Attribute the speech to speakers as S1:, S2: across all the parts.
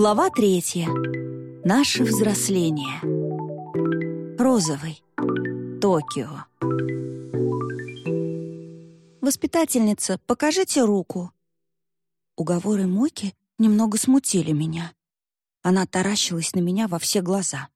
S1: Глава третья. Наше взросление. Розовый. Токио. «Воспитательница, покажите руку». Уговоры Моки немного смутили меня. Она таращилась на меня во все глаза.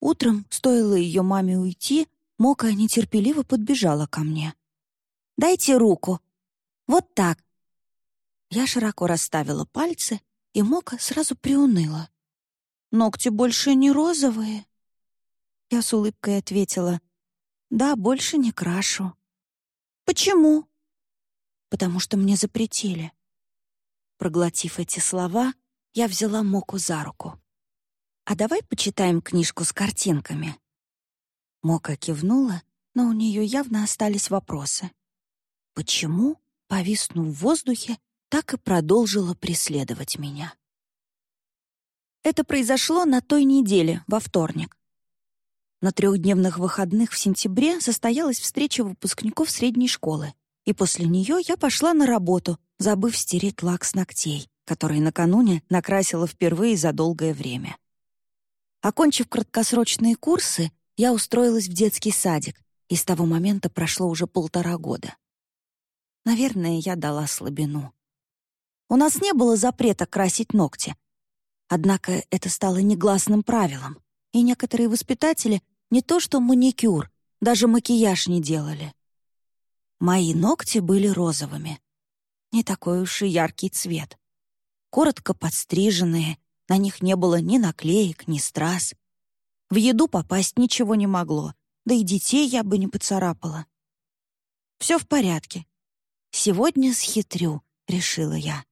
S1: Утром, стоило ее маме уйти, Мока нетерпеливо подбежала ко мне. «Дайте руку. Вот так». Я широко расставила пальцы, и Мока сразу приуныла. «Ногти больше не розовые?» Я с улыбкой ответила, «Да, больше не крашу». «Почему?» «Потому что мне запретили». Проглотив эти слова, я взяла Моку за руку. «А давай почитаем книжку с картинками?» Мока кивнула, но у нее явно остались вопросы. Почему, повиснув в воздухе, так и продолжила преследовать меня? Это произошло на той неделе, во вторник. На трехдневных выходных в сентябре состоялась встреча выпускников средней школы, и после нее я пошла на работу, забыв стереть лак с ногтей, который накануне накрасила впервые за долгое время. Окончив краткосрочные курсы, я устроилась в детский садик, и с того момента прошло уже полтора года. Наверное, я дала слабину. У нас не было запрета красить ногти. Однако это стало негласным правилом, и некоторые воспитатели не то что маникюр, даже макияж не делали. Мои ногти были розовыми. Не такой уж и яркий цвет. Коротко подстриженные, на них не было ни наклеек, ни страз — в еду попасть ничего не могло, да и детей я бы не поцарапала. Все в порядке. Сегодня схитрю, решила я.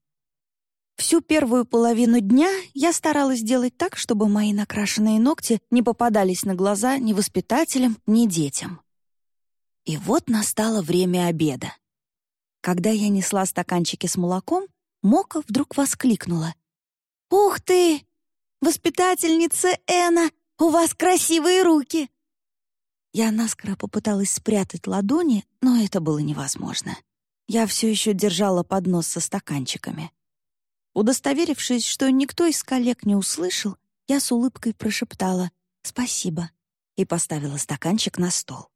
S1: Всю первую половину дня я старалась делать так, чтобы мои накрашенные ногти не попадались на глаза ни воспитателям, ни детям. И вот настало время обеда. Когда я несла стаканчики с молоком, Мока вдруг воскликнула. «Ух ты! Воспитательница Эна у вас красивые руки!» Я наскоро попыталась спрятать ладони, но это было невозможно. Я все еще держала поднос со стаканчиками. Удостоверившись, что никто из коллег не услышал, я с улыбкой прошептала «Спасибо» и поставила стаканчик на стол.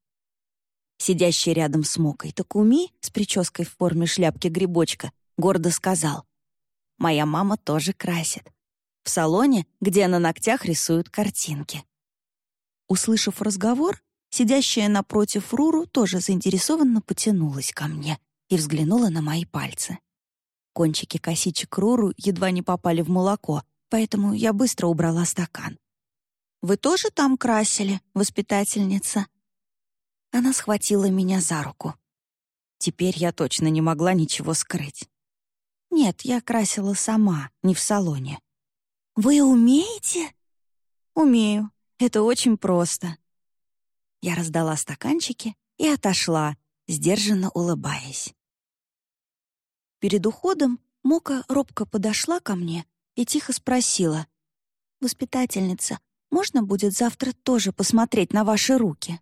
S1: Сидящий рядом с Мокой Такуми с прической в форме шляпки грибочка гордо сказал «Моя мама тоже красит в салоне, где на ногтях рисуют картинки. Услышав разговор, сидящая напротив Руру тоже заинтересованно потянулась ко мне и взглянула на мои пальцы. Кончики косичек Руру едва не попали в молоко, поэтому я быстро убрала стакан. «Вы тоже там красили, воспитательница?» Она схватила меня за руку. Теперь я точно не могла ничего скрыть. Нет, я красила сама, не в салоне. «Вы умеете?» «Умею. Это очень просто». Я раздала стаканчики и отошла, сдержанно улыбаясь. Перед уходом Мока робко подошла ко мне и тихо спросила. «Воспитательница, можно будет завтра тоже посмотреть на ваши руки?»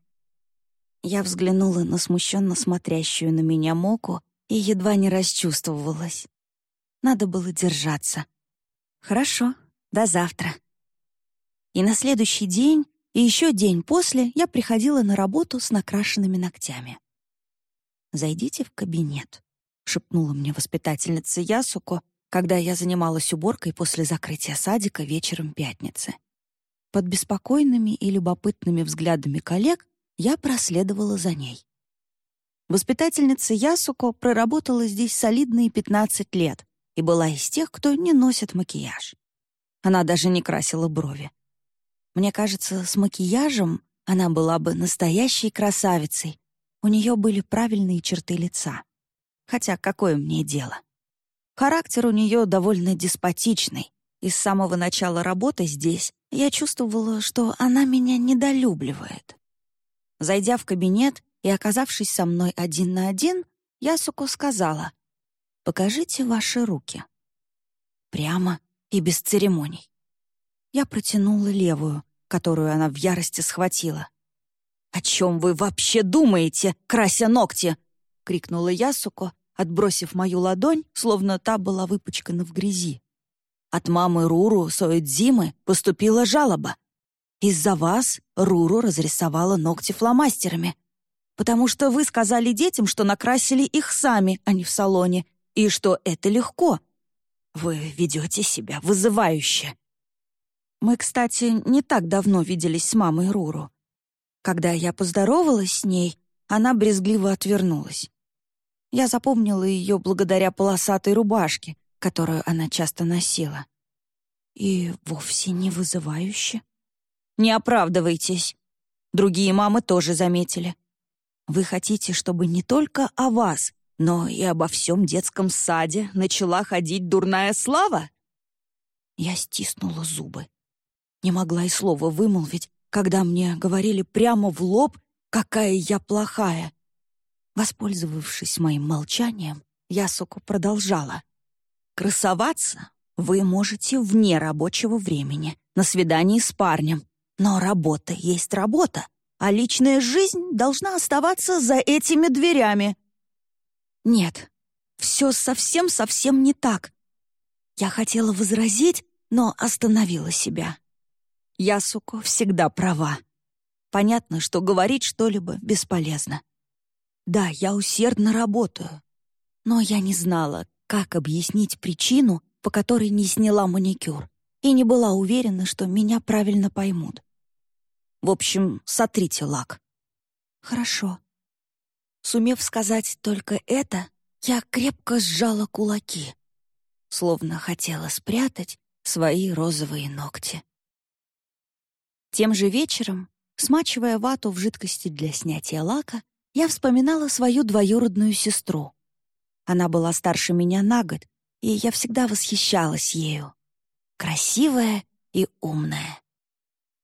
S1: Я взглянула на смущенно смотрящую на меня Моку и едва не расчувствовалась. Надо было держаться. «Хорошо, до завтра. И на следующий день, и еще день после я приходила на работу с накрашенными ногтями. «Зайдите в кабинет», — шепнула мне воспитательница Ясуко, когда я занималась уборкой после закрытия садика вечером пятницы. Под беспокойными и любопытными взглядами коллег я проследовала за ней. Воспитательница Ясуко проработала здесь солидные 15 лет и была из тех, кто не носит макияж. Она даже не красила брови. Мне кажется, с макияжем она была бы настоящей красавицей. У нее были правильные черты лица. Хотя какое мне дело? Характер у нее довольно деспотичный, и с самого начала работы здесь я чувствовала, что она меня недолюбливает. Зайдя в кабинет и оказавшись со мной один на один, Ясуко сказала, «Покажите ваши руки». Прямо и без церемоний. Я протянула левую, которую она в ярости схватила. «О чем вы вообще думаете, крася ногти?» — крикнула Ясуко, отбросив мою ладонь, словно та была выпачкана в грязи. От мамы Руру Соэдзимы поступила жалоба. Из-за вас Руру разрисовала ногти фломастерами. Потому что вы сказали детям, что накрасили их сами, а не в салоне, и что это легко. Вы ведете себя вызывающе. Мы, кстати, не так давно виделись с мамой Руру. Когда я поздоровалась с ней, она брезгливо отвернулась. Я запомнила ее благодаря полосатой рубашке, которую она часто носила. И вовсе не вызывающе. Не оправдывайтесь. Другие мамы тоже заметили. Вы хотите, чтобы не только о вас, но и обо всем детском саде начала ходить дурная слава? Я стиснула зубы. Не могла и слова вымолвить, когда мне говорили прямо в лоб, какая я плохая. Воспользовавшись моим молчанием, Ясуку продолжала. «Красоваться вы можете вне рабочего времени, на свидании с парнем. Но работа есть работа, а личная жизнь должна оставаться за этими дверями». «Нет, все совсем-совсем не так». Я хотела возразить, но остановила себя. Ясуко всегда права. Понятно, что говорить что-либо бесполезно. Да, я усердно работаю. Но я не знала, как объяснить причину, по которой не сняла маникюр, и не была уверена, что меня правильно поймут. В общем, сотрите лак. Хорошо. Сумев сказать только это, я крепко сжала кулаки, словно хотела спрятать свои розовые ногти. Тем же вечером, смачивая вату в жидкости для снятия лака, я вспоминала свою двоюродную сестру. Она была старше меня на год, и я всегда восхищалась ею. Красивая и умная.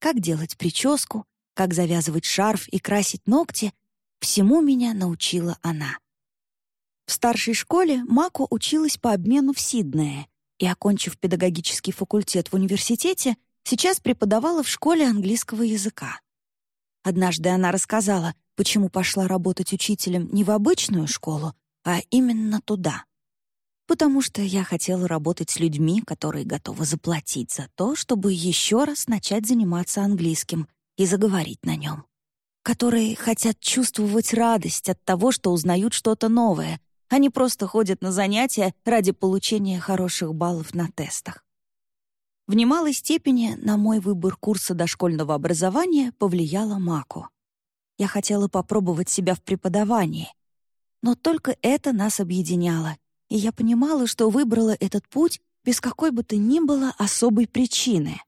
S1: Как делать прическу, как завязывать шарф и красить ногти — всему меня научила она. В старшей школе Мако училась по обмену в Сиднее и, окончив педагогический факультет в университете, сейчас преподавала в школе английского языка. Однажды она рассказала, почему пошла работать учителем не в обычную школу, а именно туда. Потому что я хотела работать с людьми, которые готовы заплатить за то, чтобы еще раз начать заниматься английским и заговорить на нем. Которые хотят чувствовать радость от того, что узнают что-то новое, не просто ходят на занятия ради получения хороших баллов на тестах. В немалой степени на мой выбор курса дошкольного образования повлияла Мако. Я хотела попробовать себя в преподавании. Но только это нас объединяло, и я понимала, что выбрала этот путь без какой бы то ни было особой причины.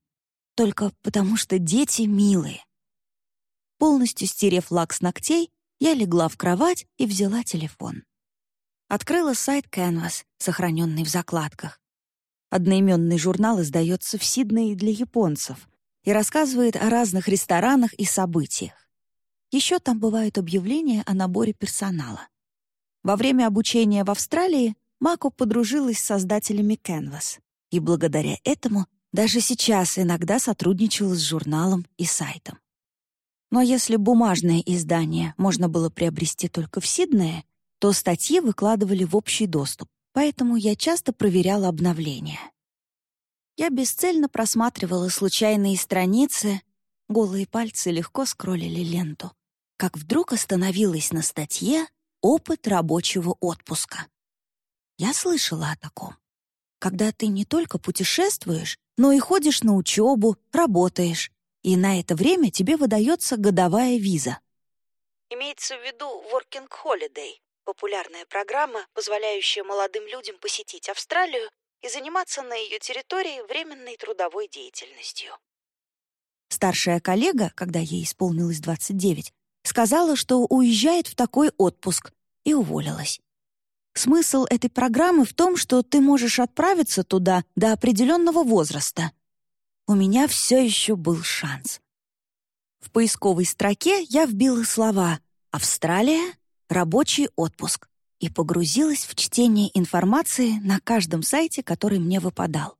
S1: Только потому что дети милые. Полностью стерев лак с ногтей, я легла в кровать и взяла телефон. Открыла сайт Canvas, сохраненный в закладках. Одноименный журнал издается в Сиднее для японцев и рассказывает о разных ресторанах и событиях. Еще там бывают объявления о наборе персонала. Во время обучения в Австралии Мако подружилась с создателями Canvas, и благодаря этому даже сейчас иногда сотрудничала с журналом и сайтом. Но если бумажное издание можно было приобрести только в Сиднее, то статьи выкладывали в общий доступ, поэтому я часто проверяла обновления. Я бесцельно просматривала случайные страницы, голые пальцы легко скроллили ленту как вдруг остановилась на статье «Опыт рабочего отпуска». Я слышала о таком. Когда ты не только путешествуешь, но и ходишь на учебу, работаешь, и на это время тебе выдается годовая виза.
S2: Имеется в виду Working Holiday — популярная программа, позволяющая молодым людям посетить Австралию и заниматься на ее территории временной трудовой деятельностью.
S1: Старшая коллега, когда ей исполнилось 29, сказала, что уезжает в такой отпуск, и уволилась. Смысл этой программы в том, что ты можешь отправиться туда до определенного возраста. У меня все еще был шанс. В поисковой строке я вбила слова «Австралия», «Рабочий отпуск» и погрузилась в чтение информации на каждом сайте, который мне выпадал.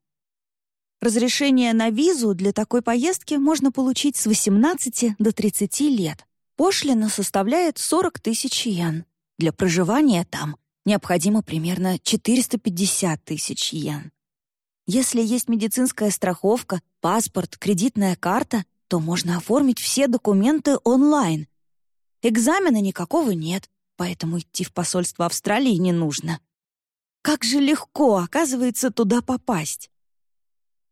S1: Разрешение на визу для такой поездки можно получить с 18 до 30 лет. Пошлина составляет 40 тысяч йен. Для проживания там необходимо примерно 450 тысяч йен. Если есть медицинская страховка, паспорт, кредитная карта, то можно оформить все документы онлайн. Экзамена никакого нет, поэтому идти в посольство Австралии не нужно. Как же легко, оказывается, туда попасть.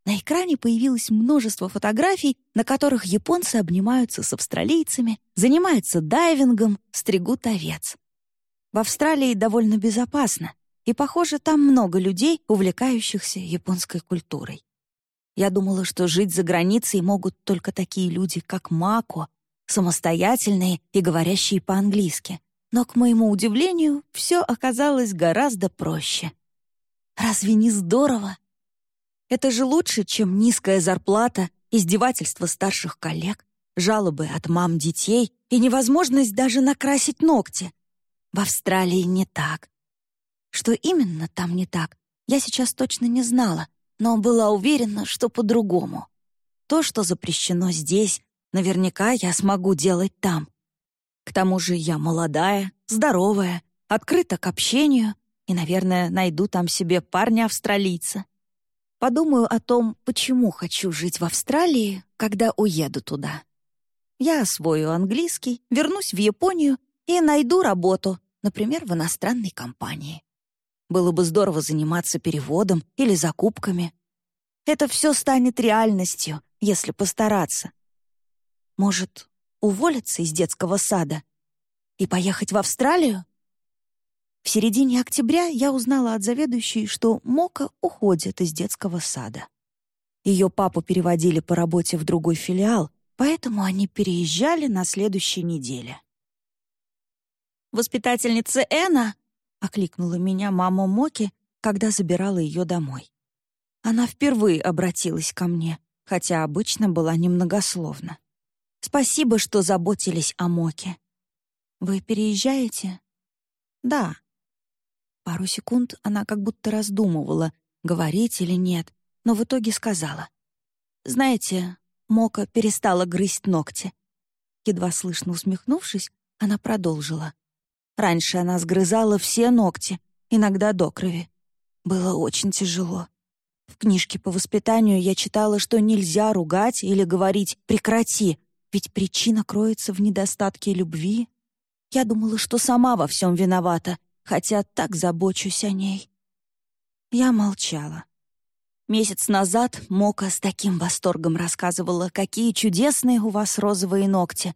S1: На экране появилось множество фотографий, на которых японцы обнимаются с австралийцами, занимаются дайвингом, стригут овец. В Австралии довольно безопасно, и, похоже, там много людей, увлекающихся японской культурой. Я думала, что жить за границей могут только такие люди, как Мако, самостоятельные и говорящие по-английски. Но, к моему удивлению, все оказалось гораздо проще. Разве не здорово? Это же лучше, чем низкая зарплата, издевательства старших коллег, жалобы от мам детей и невозможность даже накрасить ногти. В Австралии не так. Что именно там не так, я сейчас точно не знала, но была уверена, что по-другому. То, что запрещено здесь, наверняка я смогу делать там. К тому же я молодая, здоровая, открыта к общению и, наверное, найду там себе парня-австралийца. Подумаю о том, почему хочу жить в Австралии, когда уеду туда. Я освою английский, вернусь в Японию и найду работу, например, в иностранной компании. Было бы здорово заниматься переводом или закупками. Это все станет реальностью, если постараться. Может, уволиться из детского сада и поехать в Австралию? В середине октября я узнала от заведующей, что Мока уходит из детского сада. Ее папу переводили по работе в другой филиал, поэтому они переезжали на следующей неделе. «Воспитательница Эна!» — окликнула меня мама Моки, когда забирала ее домой. Она впервые обратилась ко мне, хотя обычно была немногословна. «Спасибо, что заботились о Моке. Вы переезжаете?» «Да», Пару секунд она как будто раздумывала, говорить или нет, но в итоге сказала. «Знаете, Мока перестала грызть ногти». Едва слышно усмехнувшись, она продолжила. Раньше она сгрызала все ногти, иногда до крови. Было очень тяжело. В книжке по воспитанию я читала, что нельзя ругать или говорить «прекрати», ведь причина кроется в недостатке любви. Я думала, что сама во всем виновата, хотя так забочусь о ней. Я молчала. Месяц назад Мока с таким восторгом рассказывала, какие чудесные у вас розовые ногти,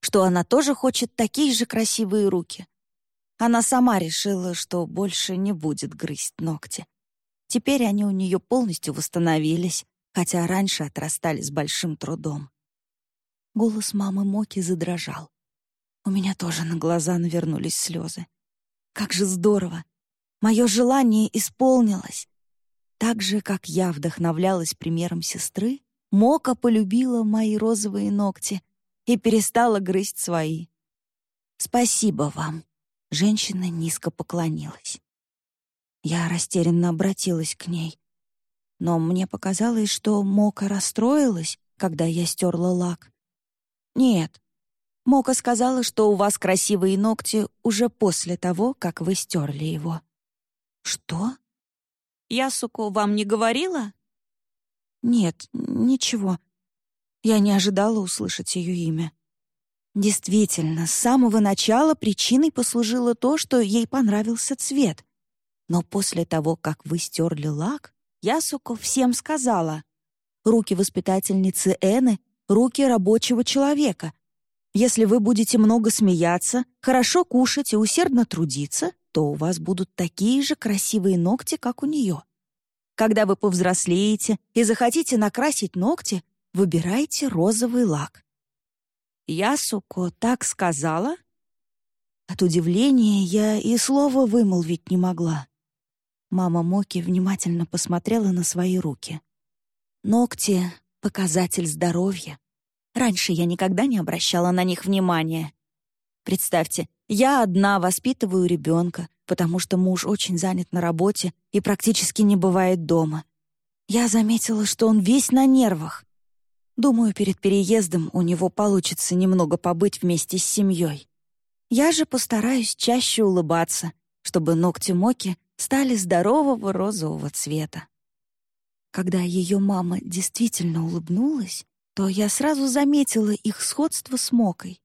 S1: что она тоже хочет такие же красивые руки. Она сама решила, что больше не будет грызть ногти. Теперь они у нее полностью восстановились, хотя раньше отрастали с большим трудом. Голос мамы Моки задрожал. У меня тоже на глаза навернулись слезы. Как же здорово! Мое желание исполнилось. Так же, как я вдохновлялась примером сестры, Мока полюбила мои розовые ногти и перестала грызть свои. «Спасибо вам», — женщина низко поклонилась. Я растерянно обратилась к ней. Но мне показалось, что Мока расстроилась, когда я стерла лак. «Нет, Мока сказала, что у вас красивые ногти уже после того, как вы стерли его. Что? Ясуко вам не говорила? Нет, ничего. Я не ожидала услышать ее имя. Действительно, с самого начала причиной послужило то, что ей понравился цвет. Но после того, как вы стерли лак, Ясуко всем сказала. Руки воспитательницы Эны — руки рабочего человека — если вы будете много смеяться, хорошо кушать и усердно трудиться, то у вас будут такие же красивые ногти, как у нее. Когда вы повзрослеете и захотите накрасить ногти, выбирайте розовый лак. Ясуко так сказала? От удивления я и слова вымолвить не могла. Мама Моки внимательно посмотрела на свои руки. Ногти — показатель здоровья. Раньше я никогда не обращала на них внимания. Представьте, я одна воспитываю ребенка, потому что муж очень занят на работе и практически не бывает дома. Я заметила, что он весь на нервах. Думаю, перед переездом у него получится немного побыть вместе с семьей. Я же постараюсь чаще улыбаться, чтобы ногти Моки стали здорового розового цвета. Когда ее мама действительно улыбнулась, то я сразу заметила их сходство с Мокой.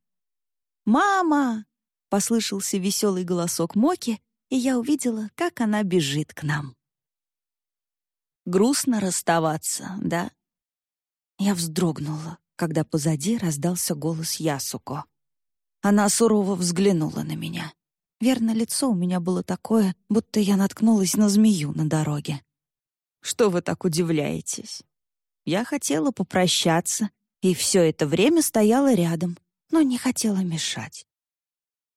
S1: «Мама!» — послышался веселый голосок Моки, и я увидела, как она бежит к нам. Грустно расставаться, да? Я вздрогнула, когда позади раздался голос Ясуко. Она сурово взглянула на меня. Верно, лицо у меня было такое, будто я наткнулась на змею на дороге. «Что вы так удивляетесь?» Я хотела попрощаться, и все это время стояла рядом, но не хотела мешать.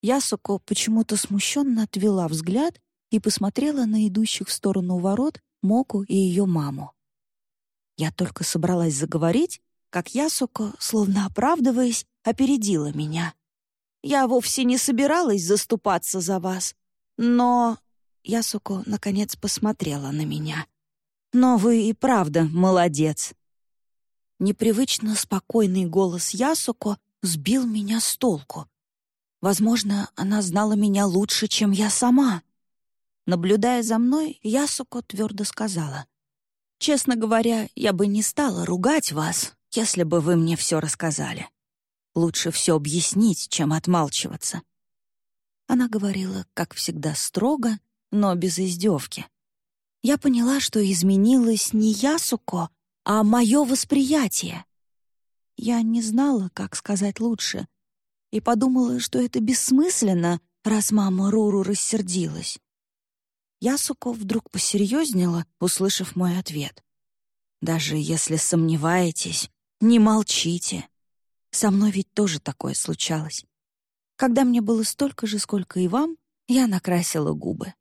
S1: Ясуко почему-то смущенно отвела взгляд и посмотрела на идущих в сторону ворот Моку и ее маму. Я только собралась заговорить, как Ясуко, словно оправдываясь, опередила меня. «Я вовсе не собиралась заступаться за вас, но...» Ясуко, наконец, посмотрела на меня. «Но вы и правда молодец». Непривычно спокойный голос Ясуко сбил меня с толку. Возможно, она знала меня лучше, чем я сама. Наблюдая за мной, Ясуко твердо сказала. «Честно говоря, я бы не стала ругать вас, если бы вы мне все рассказали. Лучше все объяснить, чем отмалчиваться». Она говорила, как всегда, строго, но без издевки. Я поняла, что изменилось не Ясуко, а мое восприятие. Я не знала, как сказать лучше, и подумала, что это бессмысленно, раз мама Руру рассердилась. Ясуко вдруг посерьезнела, услышав мой ответ. «Даже если сомневаетесь, не молчите. Со мной ведь тоже такое случалось. Когда мне было столько же, сколько и вам, я накрасила губы.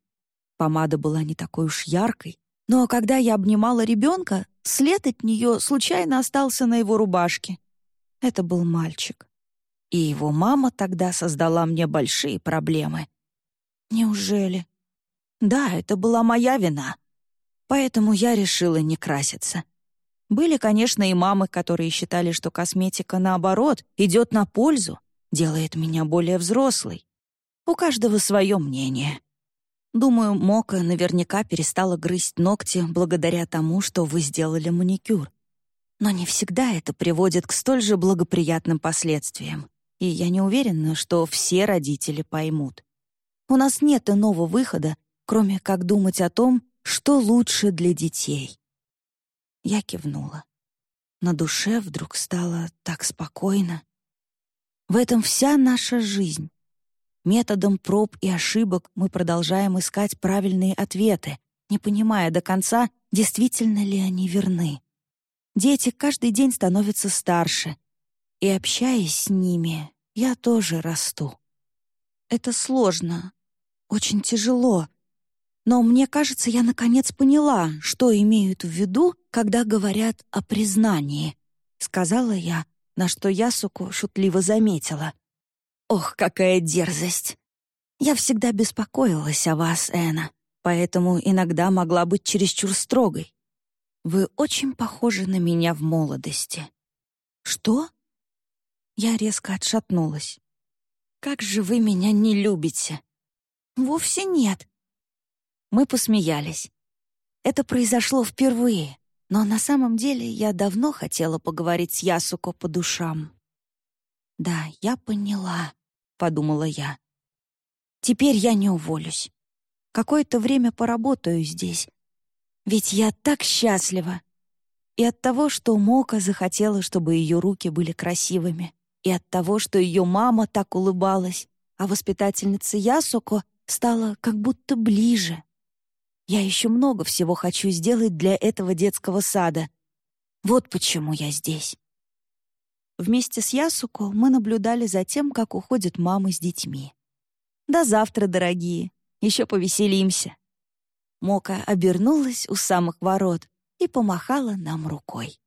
S1: Помада была не такой уж яркой, но когда я обнимала ребенка, след от нее случайно остался на его рубашке. Это был мальчик. И его мама тогда создала мне большие проблемы. Неужели? Да, это была моя вина. Поэтому я решила не краситься. Были, конечно, и мамы, которые считали, что косметика, наоборот, идет на пользу, делает меня более взрослой. У каждого свое мнение. Думаю, Мока наверняка перестала грызть ногти благодаря тому, что вы сделали маникюр. Но не всегда это приводит к столь же благоприятным последствиям. И я не уверена, что все родители поймут. У нас нет иного выхода, кроме как думать о том, что лучше для детей. Я кивнула. На душе вдруг стало так спокойно. В этом вся наша жизнь. Методом проб и ошибок мы продолжаем искать правильные ответы, не понимая до конца, действительно ли они верны. Дети каждый день становятся старше, и, общаясь с ними, я тоже расту. Это сложно, очень тяжело, но мне кажется, я наконец поняла, что имеют в виду, когда говорят о признании, сказала я, на что Ясуку шутливо заметила. Ох, какая дерзость! Я всегда беспокоилась о вас, Эна, поэтому иногда могла быть чересчур строгой. Вы очень похожи на меня в молодости. Что? Я резко отшатнулась. Как же вы меня не любите? Вовсе нет. Мы посмеялись. Это произошло впервые, но на самом деле я давно хотела поговорить с Ясуко по душам. «Да, я поняла», — подумала я. «Теперь я не уволюсь. Какое-то время поработаю здесь. Ведь я так счастлива. И от того, что Мока захотела, чтобы ее руки были красивыми, и от того, что ее мама так улыбалась, а воспитательница Ясуко стала как будто ближе. Я еще много всего хочу сделать для этого детского сада. Вот почему я здесь. Вместе с Ясуко мы наблюдали за тем, как уходят мамы с детьми. «До завтра, дорогие. Еще повеселимся». Мока обернулась у самых ворот и помахала нам рукой.